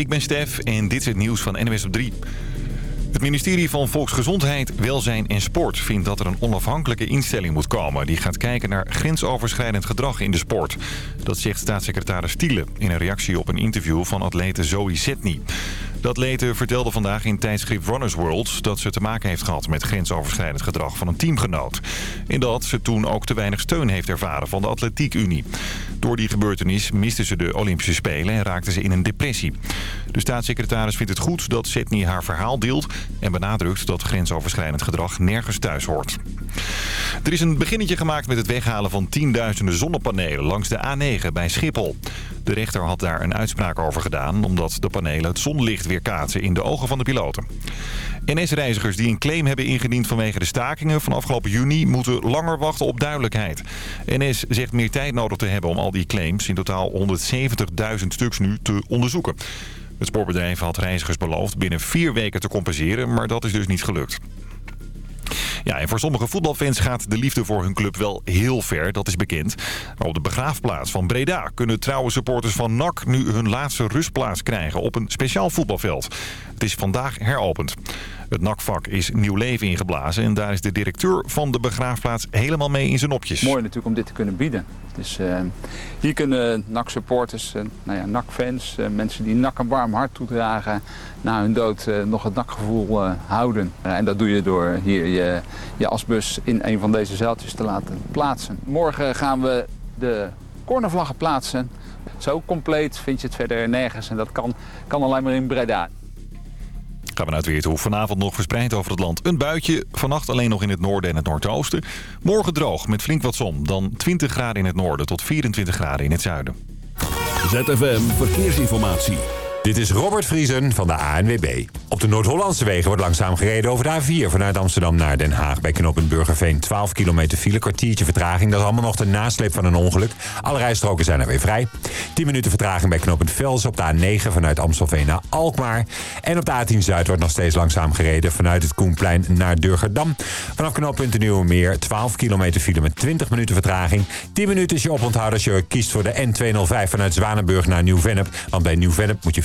ik ben Stef en dit is het nieuws van NWS op 3. Het ministerie van Volksgezondheid, Welzijn en Sport vindt dat er een onafhankelijke instelling moet komen... die gaat kijken naar grensoverschrijdend gedrag in de sport. Dat zegt staatssecretaris Stiele in een reactie op een interview van atlete Zoe Setny. Dat atlete vertelde vandaag in tijdschrift Runners World... dat ze te maken heeft gehad met grensoverschrijdend gedrag van een teamgenoot. En dat ze toen ook te weinig steun heeft ervaren van de Atletiek Unie. Door die gebeurtenis miste ze de Olympische Spelen en raakte ze in een depressie. De staatssecretaris vindt het goed dat Setny haar verhaal deelt... en benadrukt dat grensoverschrijdend gedrag nergens thuis hoort. Er is een beginnetje gemaakt met het weghalen van tienduizenden zonnepanelen langs de A9 bij Schiphol. De rechter had daar een uitspraak over gedaan... omdat de panelen het zonlicht weerkaatsen in de ogen van de piloten. NS-reizigers die een claim hebben ingediend vanwege de stakingen van afgelopen juni... moeten langer wachten op duidelijkheid. NS zegt meer tijd nodig te hebben om al die claims... in totaal 170.000 stuks nu te onderzoeken. Het spoorbedrijf had reizigers beloofd binnen vier weken te compenseren... maar dat is dus niet gelukt. Ja, en voor sommige voetbalfans gaat de liefde voor hun club wel heel ver, dat is bekend. Op de begraafplaats van Breda kunnen trouwe supporters van NAC nu hun laatste rustplaats krijgen op een speciaal voetbalveld. Het is vandaag heropend. Het nakvak is nieuw leven ingeblazen en daar is de directeur van de begraafplaats helemaal mee in zijn nopjes. Mooi natuurlijk om dit te kunnen bieden. Dus uh, hier kunnen NAC-supporters, uh, nou ja, NAC-fans, uh, mensen die NAC een warm hart toedragen... na hun dood nog het NAC-gevoel houden. en dat doe je door hier je, je asbus in een van deze zeiltjes te laten plaatsen. Morgen gaan we de cornervlaggen plaatsen. Zo compleet vind je het verder nergens en dat kan, kan alleen maar in Breda. Gaan we naar het weer toe. Vanavond nog verspreid over het land een buitje. Vannacht alleen nog in het noorden en het noordoosten. Morgen droog met flink wat zon. Dan 20 graden in het noorden tot 24 graden in het zuiden. ZFM Verkeersinformatie. Dit is Robert Vriesen van de ANWB. Op de Noord-Hollandse wegen wordt langzaam gereden over de A4... vanuit Amsterdam naar Den Haag bij knooppunt Burgerveen. 12 kilometer file, kwartiertje vertraging. Dat is allemaal nog de nasleep van een ongeluk. Alle rijstroken zijn er weer vrij. 10 minuten vertraging bij knooppunt Vels op de A9... vanuit Amstelveen naar Alkmaar. En op de A10 Zuid wordt nog steeds langzaam gereden... vanuit het Koenplein naar Durgerdam. Vanaf knooppunt de Nieuwe Meer 12 kilometer file met 20 minuten vertraging. 10 minuten is je oponthoud als je kiest voor de N205 vanuit Zwanenburg naar Nieuw-Vennep. Want bij Nieuw-Vennep moet je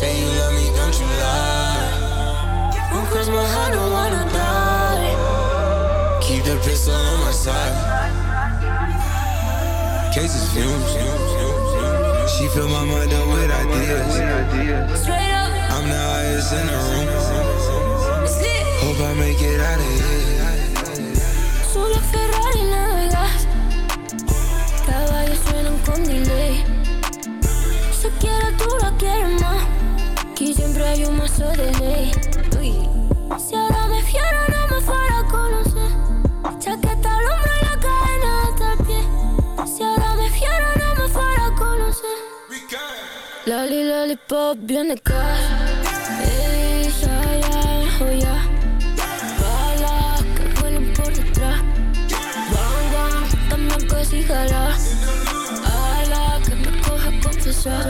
say you love me, don't you lie? Won't cross my heart, don't wanna die. Keep the pistol on my side. Cases fumes. She fill my mind up with ideas. I'm the highest in the room. Hope I make it out of here. Solo Ferrari navegas. Caballos suenan con delay. Se quiere tú la quieres más. Aquí siempre hay un mazo de ley. Si ahora me fiero, no me fuera a conocer. Chaqueta al hombro y la cadena hasta el pie. Si ahora me fiero, no me fuera a conocer. Lali, lollipop, bien de casa. Ey, ya. Balas que vuelan por detrás. Bang, bang, también que si jala. Ala, que me coja confesar.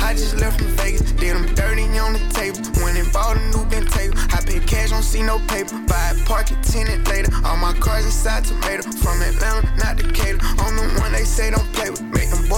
I just left from Vegas, did them dirty on the table. Went and bought a new bent table. I paid cash, don't see no paper. Buy it, park it, tenant later. All my cars inside tomato. From Atlanta, not Decatur. On the one they say don't play with.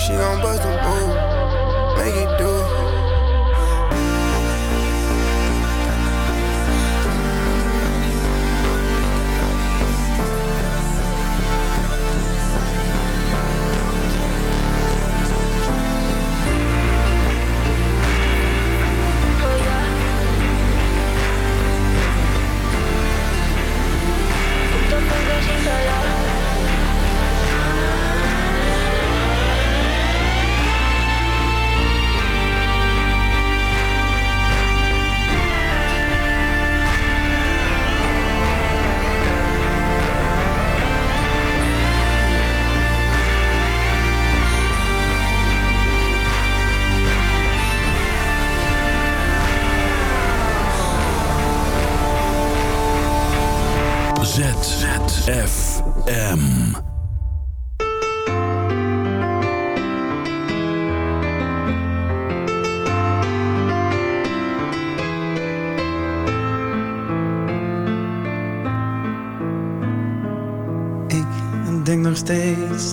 she gon' bust a move, make it do.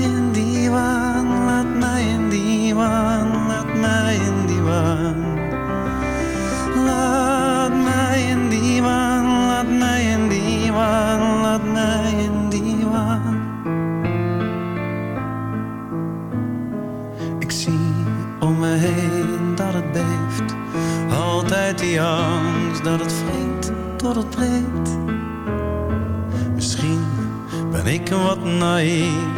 in die waan, laat mij in die waan, laat mij in die waan. Laat mij in die waan, laat mij in die waan, laat mij in die waan. Ik zie om me heen dat het beeft, altijd die angst dat het vreemd tot het breekt. Misschien ben ik wat naïef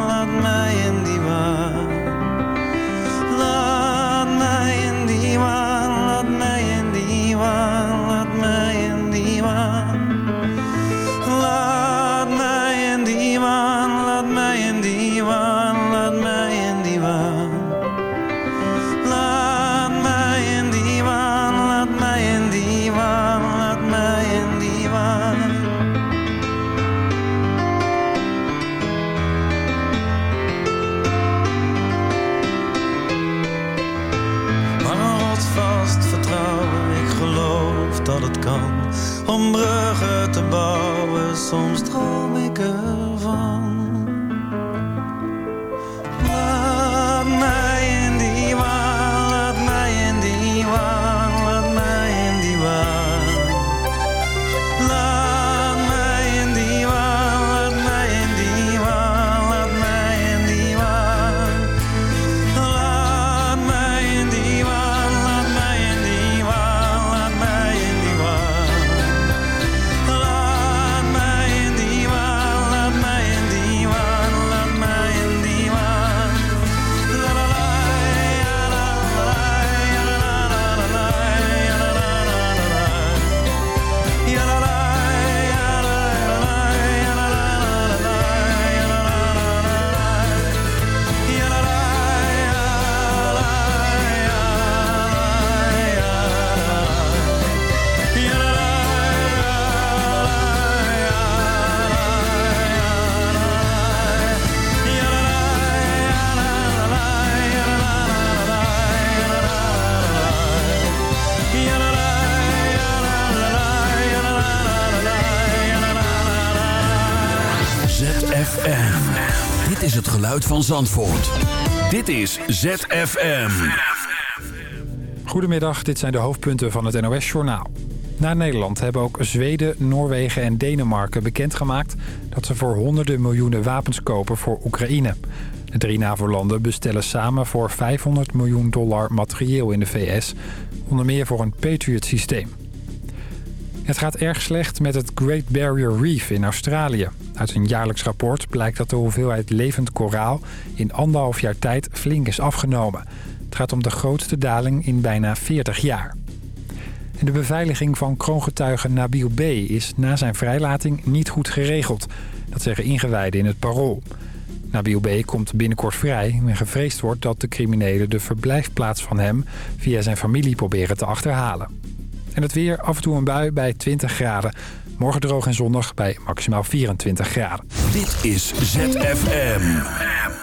Zandvoort. Dit is ZFM. Goedemiddag, dit zijn de hoofdpunten van het NOS-journaal. Na Nederland hebben ook Zweden, Noorwegen en Denemarken bekendgemaakt... dat ze voor honderden miljoenen wapens kopen voor Oekraïne. De drie NAVO-landen bestellen samen voor 500 miljoen dollar materieel in de VS... onder meer voor een Patriot-systeem. Het gaat erg slecht met het Great Barrier Reef in Australië. Uit een jaarlijks rapport blijkt dat de hoeveelheid levend koraal... in anderhalf jaar tijd flink is afgenomen. Het gaat om de grootste daling in bijna 40 jaar. En de beveiliging van kroongetuige Nabil B. is na zijn vrijlating niet goed geregeld. Dat zeggen ingewijden in het parool. Nabil B. komt binnenkort vrij en gevreesd wordt dat de criminelen de verblijfplaats van hem... via zijn familie proberen te achterhalen. En het weer, af en toe een bui bij 20 graden. Morgen droog en zonnig bij maximaal 24 graden. Dit is ZFM.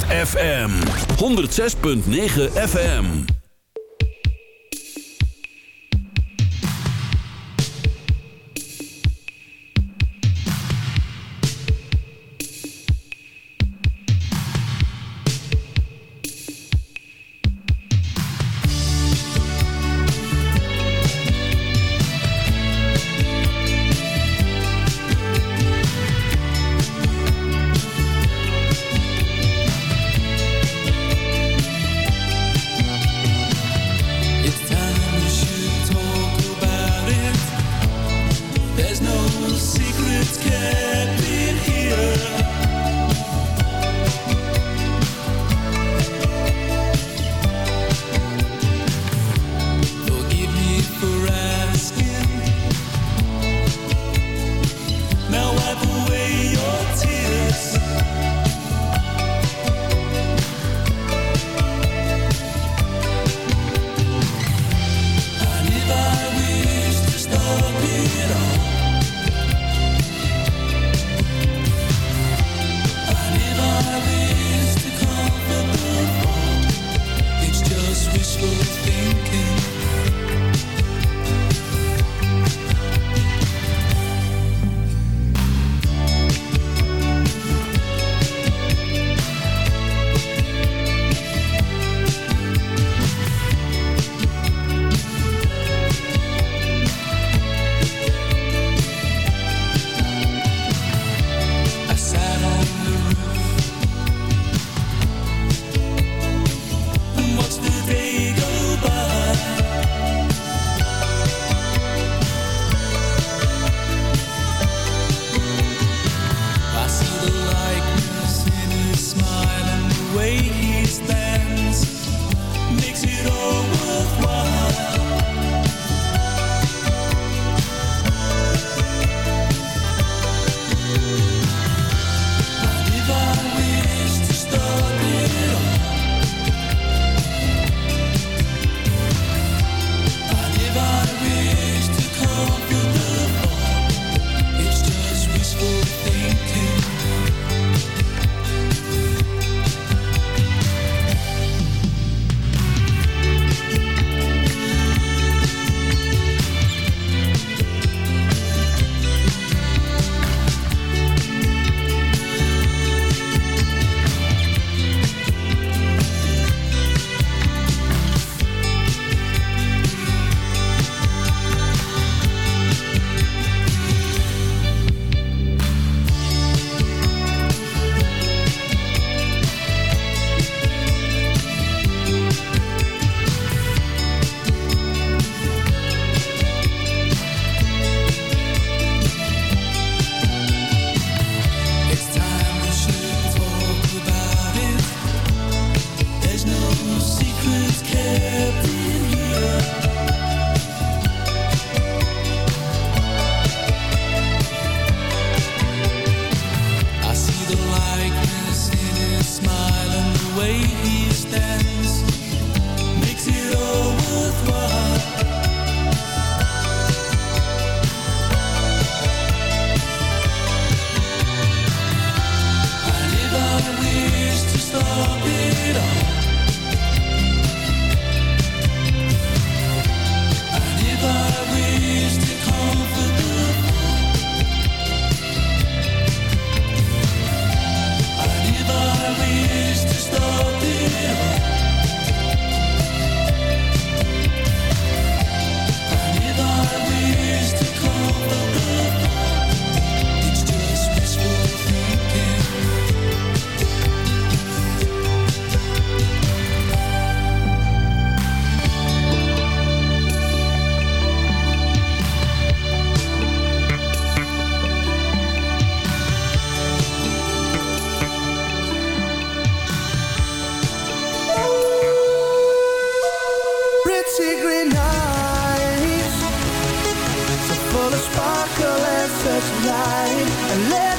ZFM 106.9 FM. And let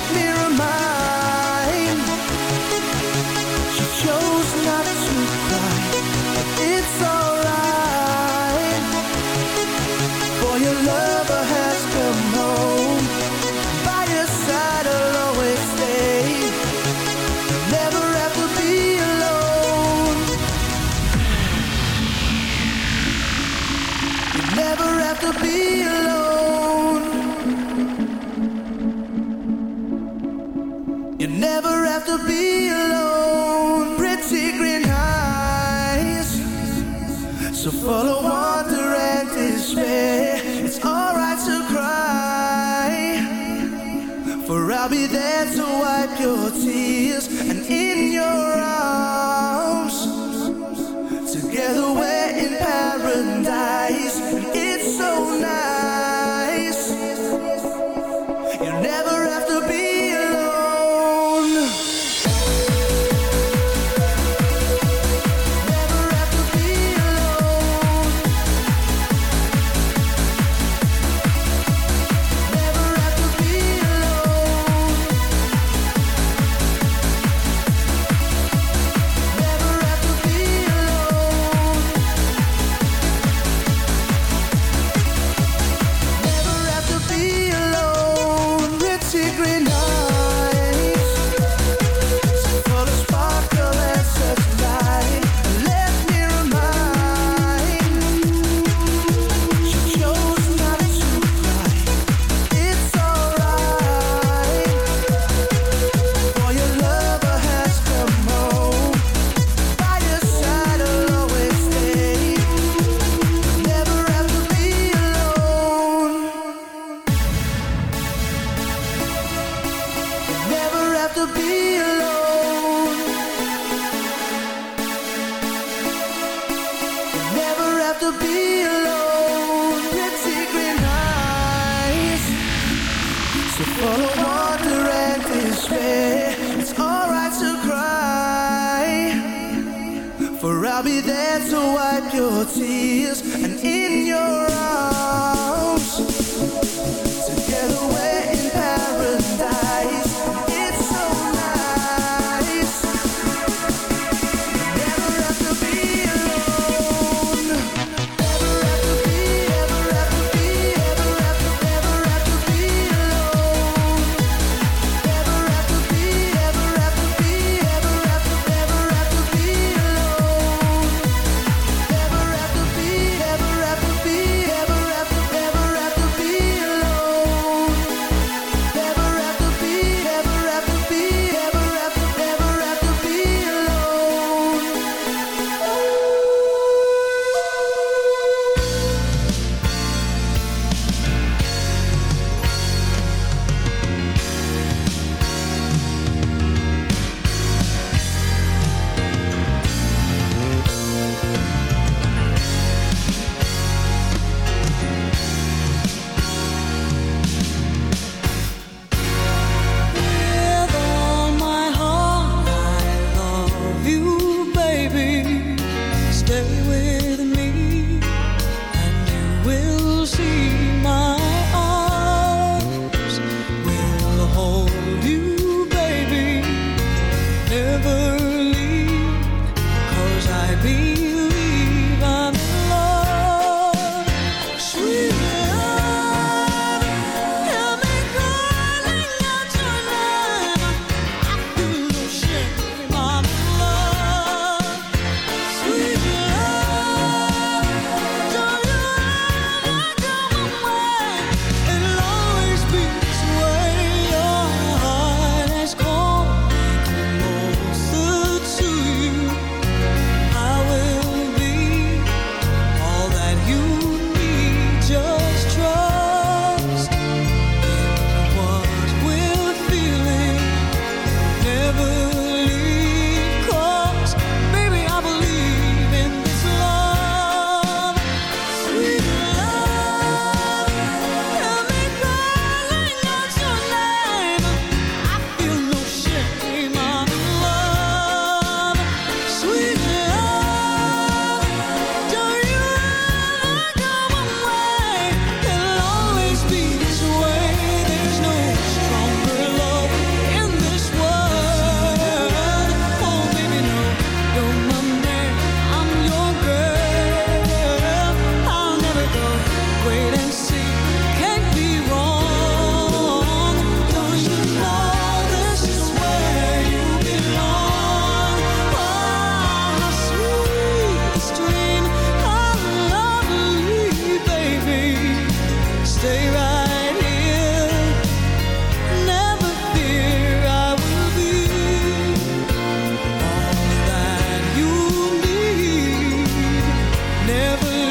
never